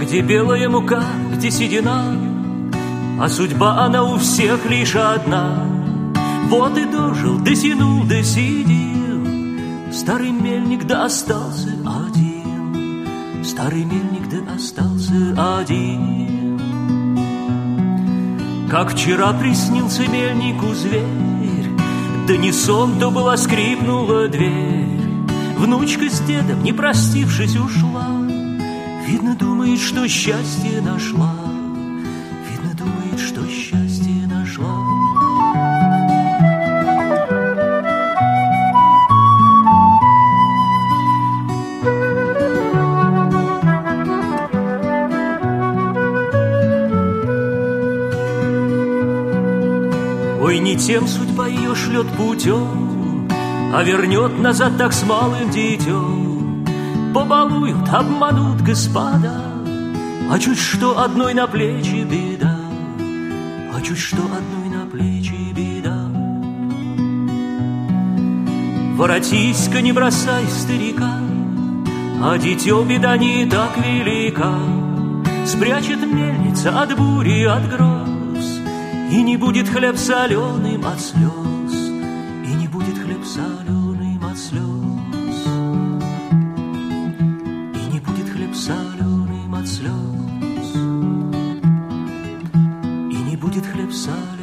Где белая мука, где седина, А судьба она у всех лишь одна. Вот и дожил, дотянул, досидел, Старый мельник да остался один, Старый мельник да остался один. Как вчера приснился мельнику зверь, Да не сон, то была скрипнула дверь. Внучка с дедом, не простившись, ушла. Видно, думает, что счастье нашла. Видно, думает, что счастье нашла. Ой, не тем судьба ее шлет путем, А вернет назад так с малым детем. Побалуют, обманут господа, А чуть что одной на плечи беда, А чуть что одной на плечи беда. Воротись-ка, не бросай старика, А дитё беда не так велика. Спрячет мельница от бури, от гроз, И не будет хлеб соленым от слез, И не будет хлеб соленым от слез, И